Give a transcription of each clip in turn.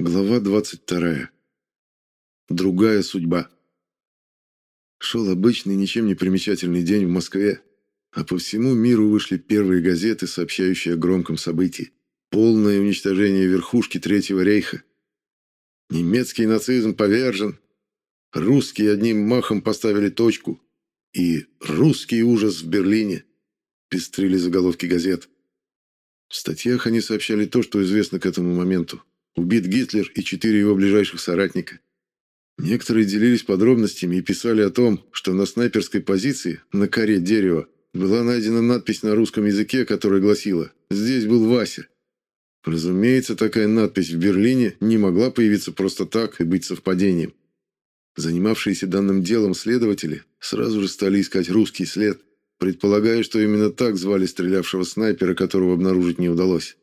Глава 22. Другая судьба. Шел обычный, ничем не примечательный день в Москве, а по всему миру вышли первые газеты, сообщающие о громком событии. Полное уничтожение верхушки Третьего рейха. Немецкий нацизм повержен. Русские одним махом поставили точку. И русский ужас в Берлине. Пестрили заголовки газет. В статьях они сообщали то, что известно к этому моменту. Убит Гитлер и четыре его ближайших соратника. Некоторые делились подробностями и писали о том, что на снайперской позиции, на коре дерева, была найдена надпись на русском языке, которая гласила «Здесь был Вася». Разумеется, такая надпись в Берлине не могла появиться просто так и быть совпадением. Занимавшиеся данным делом следователи сразу же стали искать русский след, предполагая, что именно так звали стрелявшего снайпера, которого обнаружить не удалось.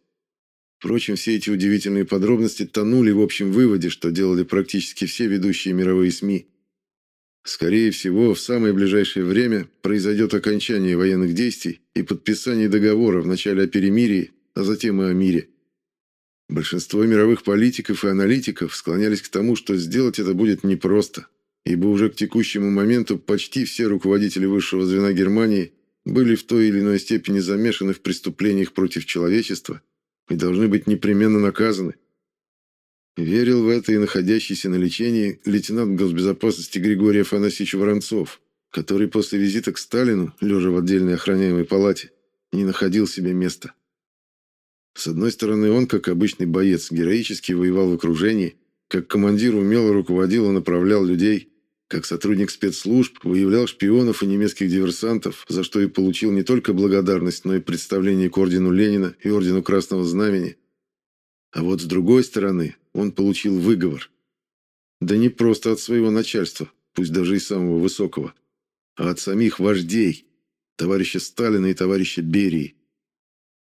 Впрочем, все эти удивительные подробности тонули в общем выводе, что делали практически все ведущие мировые СМИ. Скорее всего, в самое ближайшее время произойдет окончание военных действий и подписание договора вначале о перемирии, а затем и о мире. Большинство мировых политиков и аналитиков склонялись к тому, что сделать это будет непросто, ибо уже к текущему моменту почти все руководители высшего звена Германии были в той или иной степени замешаны в преступлениях против человечества – и должны быть непременно наказаны. Верил в это и находящийся на лечении лейтенант госбезопасности Григорий Афанасьевич Воронцов, который после визита к Сталину, лежа в отдельной охраняемой палате, не находил себе места. С одной стороны, он, как обычный боец, героически воевал в окружении, как командир умело руководил и направлял людей, как сотрудник спецслужб выявлял шпионов и немецких диверсантов, за что и получил не только благодарность, но и представление к ордену Ленина и ордену Красного Знамени. А вот с другой стороны, он получил выговор. Да не просто от своего начальства, пусть даже и самого высокого, а от самих вождей, товарища Сталина и товарища Берии.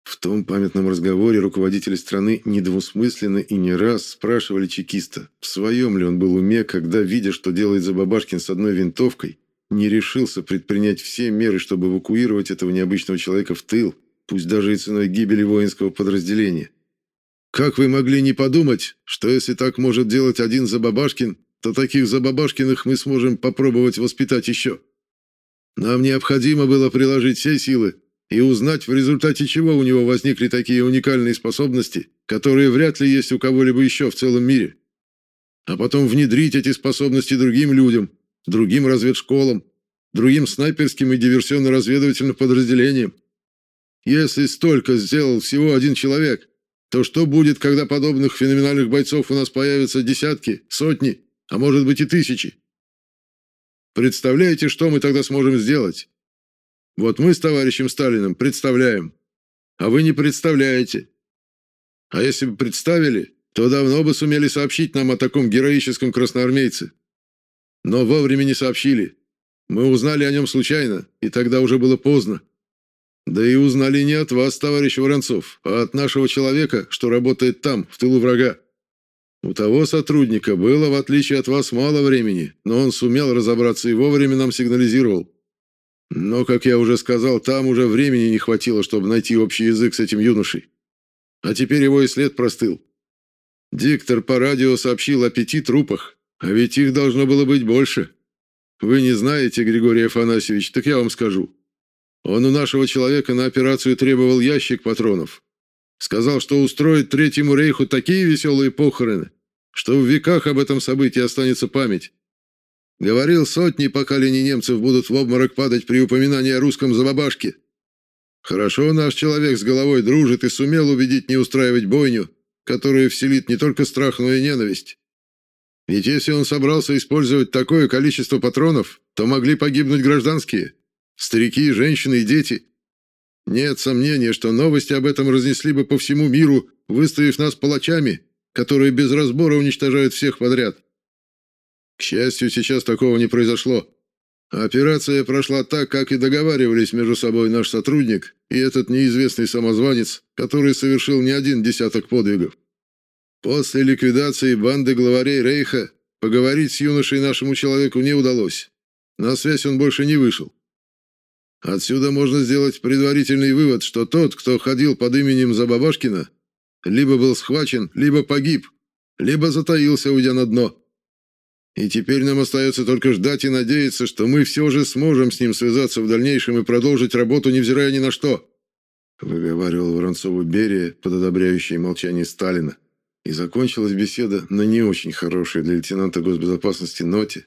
В том памятном разговоре руководители страны недвусмысленно и не раз спрашивали чекиста, в своем ли он был уме, когда, видя, что делает Забабашкин с одной винтовкой, не решился предпринять все меры, чтобы эвакуировать этого необычного человека в тыл, пусть даже и ценой гибели воинского подразделения. «Как вы могли не подумать, что если так может делать один Забабашкин, то таких Забабашкиных мы сможем попробовать воспитать еще? Нам необходимо было приложить все силы, и узнать, в результате чего у него возникли такие уникальные способности, которые вряд ли есть у кого-либо еще в целом мире. А потом внедрить эти способности другим людям, другим разведшколам, другим снайперским и диверсионно-разведывательным подразделениям. Если столько сделал всего один человек, то что будет, когда подобных феноменальных бойцов у нас появятся десятки, сотни, а может быть и тысячи? Представляете, что мы тогда сможем сделать? Вот мы с товарищем Сталиным представляем, а вы не представляете. А если бы представили, то давно бы сумели сообщить нам о таком героическом красноармейце. Но вовремя не сообщили. Мы узнали о нем случайно, и тогда уже было поздно. Да и узнали не от вас, товарищ Воронцов, а от нашего человека, что работает там, в тылу врага. У того сотрудника было, в отличие от вас, мало времени, но он сумел разобраться и вовремя нам сигнализировал. Но, как я уже сказал, там уже времени не хватило, чтобы найти общий язык с этим юношей. А теперь его и след простыл. Диктор по радио сообщил о пяти трупах, а ведь их должно было быть больше. Вы не знаете, Григорий Афанасьевич, так я вам скажу. Он у нашего человека на операцию требовал ящик патронов. Сказал, что устроит Третьему рейху такие веселые похороны, что в веках об этом событии останется память. Говорил, сотни поколений немцев будут в обморок падать при упоминании о русском забабашке. Хорошо наш человек с головой дружит и сумел убедить не устраивать бойню, которая вселит не только страх, но и ненависть. Ведь если он собрался использовать такое количество патронов, то могли погибнуть гражданские, старики, женщины и дети. Нет сомнения, что новости об этом разнесли бы по всему миру, выставив нас палачами, которые без разбора уничтожают всех подряд. К счастью, сейчас такого не произошло. Операция прошла так, как и договаривались между собой наш сотрудник и этот неизвестный самозванец, который совершил не один десяток подвигов. После ликвидации банды главарей Рейха поговорить с юношей нашему человеку не удалось. На связь он больше не вышел. Отсюда можно сделать предварительный вывод, что тот, кто ходил под именем Забабашкина, либо был схвачен, либо погиб, либо затаился, уйдя на дно. И теперь нам остается только ждать и надеяться, что мы все же сможем с ним связаться в дальнейшем и продолжить работу, невзирая ни на что», выговаривал Воронцову Берия под одобряющее молчание Сталина. И закончилась беседа на не очень хорошей для лейтенанта госбезопасности ноте.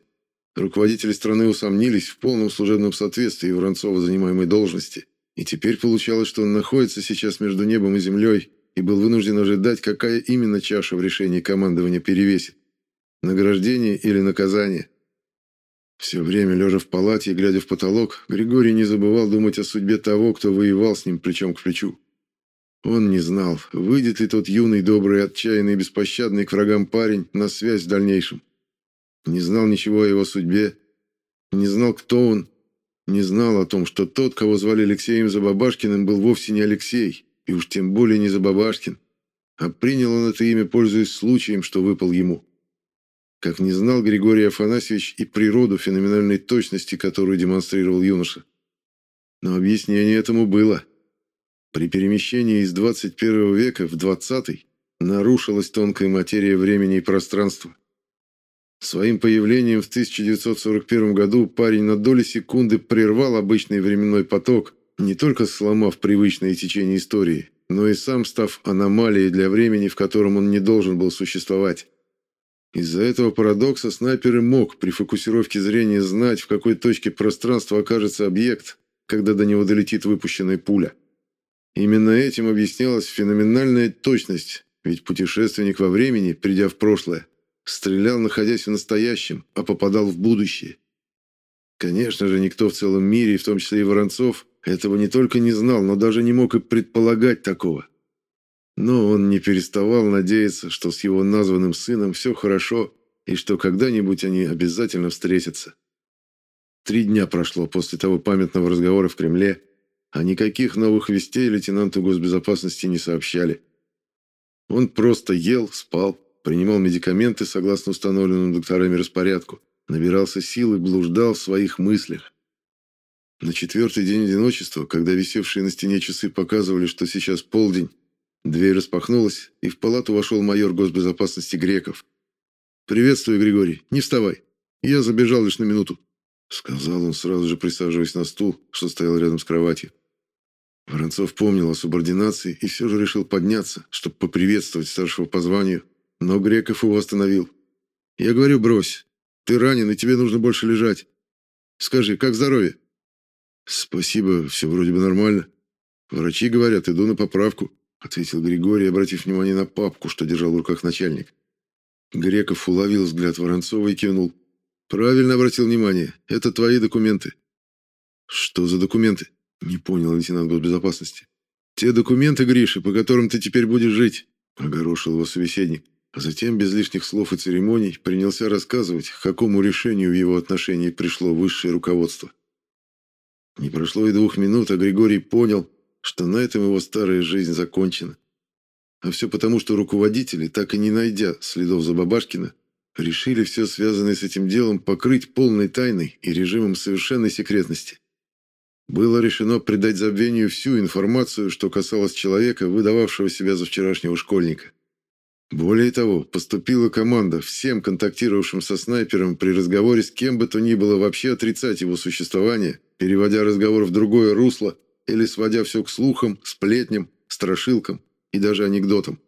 Руководители страны усомнились в полном служебном соответствии Воронцова занимаемой должности. И теперь получалось, что он находится сейчас между небом и землей и был вынужден ожидать, какая именно чаша в решении командования перевесит. Награждение или наказание. Все время, лежа в палате и глядя в потолок, Григорий не забывал думать о судьбе того, кто воевал с ним плечом к плечу. Он не знал, выйдет ли тот юный, добрый, отчаянный беспощадный к врагам парень на связь в дальнейшем. Не знал ничего о его судьбе, не знал, кто он, не знал о том, что тот, кого звали Алексеем Забабашкиным, был вовсе не Алексей, и уж тем более не Забабашкин, а принял он это имя, пользуясь случаем, что выпал ему. Как не знал Григорий Афанасьевич и природу феноменальной точности, которую демонстрировал юноша. Но объяснение этому было – при перемещении из 21 века в 20 нарушилась тонкая материя времени и пространства. Своим появлением в 1941 году парень на доли секунды прервал обычный временной поток, не только сломав привычное течение истории, но и сам став аномалией для времени, в котором он не должен был существовать. Из-за этого парадокса снайпер и мог при фокусировке зрения знать, в какой точке пространства окажется объект, когда до него долетит выпущенная пуля. Именно этим объяснялась феноменальная точность, ведь путешественник во времени, придя в прошлое, стрелял, находясь в настоящем, а попадал в будущее. Конечно же, никто в целом мире, в том числе и Воронцов, этого не только не знал, но даже не мог и предполагать такого. Но он не переставал надеяться, что с его названным сыном все хорошо и что когда-нибудь они обязательно встретятся. Три дня прошло после того памятного разговора в Кремле, а никаких новых вестей лейтенанту госбезопасности не сообщали. Он просто ел, спал, принимал медикаменты согласно установленному докторами распорядку, набирался сил и блуждал в своих мыслях. На четвертый день одиночества, когда висевшие на стене часы показывали, что сейчас полдень, дверь распахнулась, и в палату вошел майор госбезопасности Греков. «Приветствую, Григорий. Не вставай. Я забежал лишь на минуту», — сказал он, сразу же присаживаясь на стул, что стоял рядом с кроватью. Воронцов помнил о субординации и все же решил подняться, чтобы поприветствовать старшего по званию, но Греков его остановил. «Я говорю, брось. Ты ранен, и тебе нужно больше лежать. Скажи, как здоровье?» «Спасибо, все вроде бы нормально. Врачи говорят, иду на поправку», ответил Григорий, обратив внимание на папку, что держал в руках начальник. Греков уловил взгляд Воронцова и кивнул. «Правильно обратил внимание. Это твои документы». «Что за документы?» Не понял лейтенант госбезопасности. Те документы, Гриша, по которым ты теперь будешь жить, огорошил его собеседник. А затем, без лишних слов и церемоний, принялся рассказывать, к какому решению в его отношении пришло высшее руководство. Не прошло и двух минут, а Григорий понял, что на этом его старая жизнь закончена. А все потому, что руководители, так и не найдя следов за Бабашкина, решили все связанное с этим делом покрыть полной тайной и режимом совершенной секретности. Было решено придать забвению всю информацию, что касалось человека, выдававшего себя за вчерашнего школьника. Более того, поступила команда всем контактировавшим со снайпером при разговоре с кем бы то ни было вообще отрицать его существование, переводя разговор в другое русло или сводя все к слухам, сплетням, страшилкам и даже анекдотам.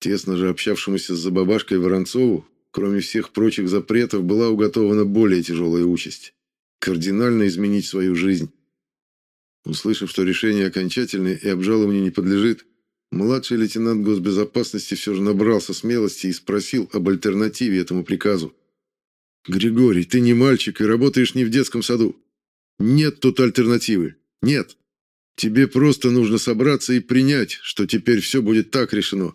Тесно же общавшемуся с забабашкой Воронцову, кроме всех прочих запретов, была уготована более тяжелая участь – кардинально изменить свою жизнь. Услышав, что решение окончательное и обжалованию не подлежит, младший лейтенант госбезопасности все же набрался смелости и спросил об альтернативе этому приказу. «Григорий, ты не мальчик и работаешь не в детском саду. Нет тут альтернативы. Нет. Тебе просто нужно собраться и принять, что теперь все будет так решено.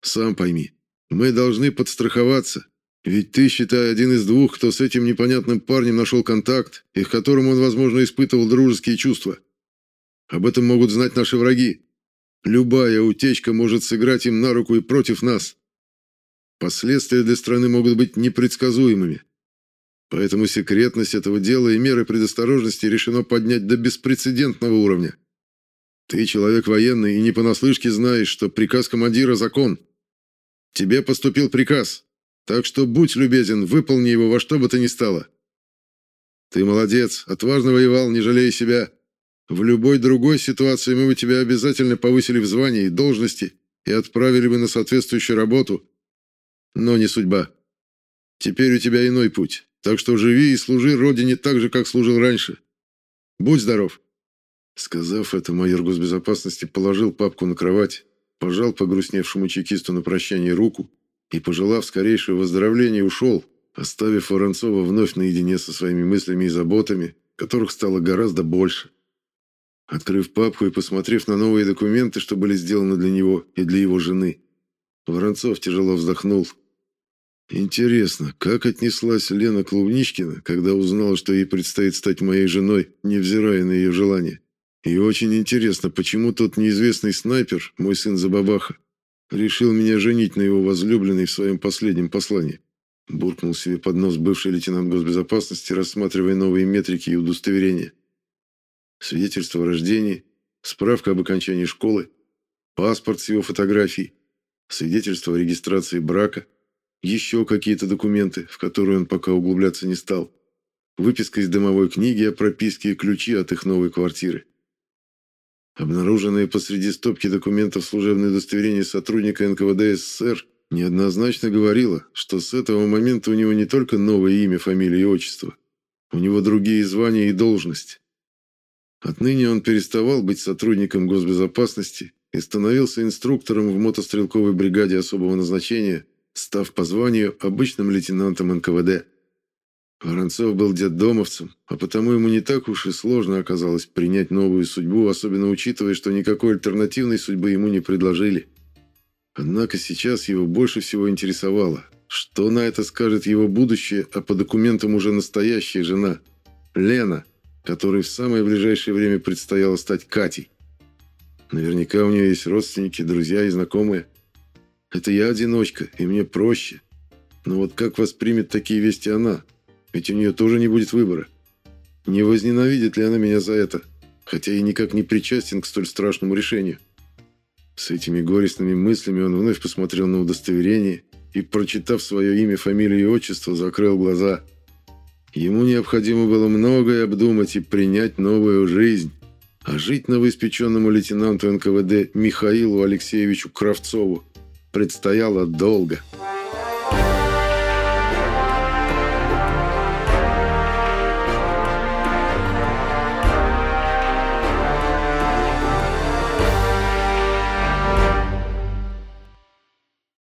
Сам пойми, мы должны подстраховаться, ведь ты, считай, один из двух, кто с этим непонятным парнем нашел контакт, и к которому он, возможно, испытывал дружеские чувства. Об этом могут знать наши враги. Любая утечка может сыграть им на руку и против нас. Последствия для страны могут быть непредсказуемыми. Поэтому секретность этого дела и меры предосторожности решено поднять до беспрецедентного уровня. Ты человек военный и не понаслышке знаешь, что приказ командира – закон. Тебе поступил приказ, так что будь любезен, выполни его во что бы то ни стало. Ты молодец, отважно воевал, не жалея себя. В любой другой ситуации мы бы тебя обязательно повысили в звании и должности и отправили бы на соответствующую работу. Но не судьба. Теперь у тебя иной путь, так что живи и служи Родине так же, как служил раньше. Будь здоров!» Сказав это, майор госбезопасности положил папку на кровать, пожал погрустневшему чекисту на прощание руку и, пожелав скорейшего выздоровления, ушел, оставив Воронцова вновь наедине со своими мыслями и заботами, которых стало гораздо больше. Открыв папку и посмотрев на новые документы, что были сделаны для него и для его жены, Воронцов тяжело вздохнул Интересно, как отнеслась Лена Клубничкина, когда узнала, что ей предстоит стать моей женой, невзирая на ее желание? И очень интересно, почему тот неизвестный снайпер, мой сын Забабаха, решил меня женить на его возлюбленной в своем последнем послании. Буркнул себе под нос бывший лейтенант госбезопасности, рассматривая новые метрики и удостоверения. Свидетельство о рождении, справка об окончании школы, паспорт с его фотографией, свидетельство о регистрации брака – еще какие-то документы, в которые он пока углубляться не стал. Выписка из домовой книги о прописке и ключи от их новой квартиры. Обнаруженное посреди стопки документов служебное удостоверение сотрудника НКВД СССР неоднозначно говорило, что с этого момента у него не только новое имя, фамилия и отчество, у него другие звания и должность. Отныне он переставал быть сотрудником госбезопасности и становился инструктором в мотострелковой бригаде особого назначения – став по званию обычным лейтенантом НКВД. Воронцов был детдомовцем, а потому ему не так уж и сложно оказалось принять новую судьбу, особенно учитывая, что никакой альтернативной судьбы ему не предложили. Однако сейчас его больше всего интересовало, что на это скажет его будущее, а по документам уже настоящая жена, Лена, которой в самое ближайшее время предстояло стать Катей. Наверняка у нее есть родственники, друзья и знакомые. Это я одиночка, и мне проще. Но вот как воспримет такие вести она? Ведь у нее тоже не будет выбора. Не возненавидит ли она меня за это? Хотя и никак не причастен к столь страшному решению. С этими горестными мыслями он вновь посмотрел на удостоверение и, прочитав свое имя, фамилию и отчество, закрыл глаза. Ему необходимо было многое обдумать и принять новую жизнь. А жить новоиспеченному лейтенанту НКВД Михаилу Алексеевичу Кравцову предстояло долго.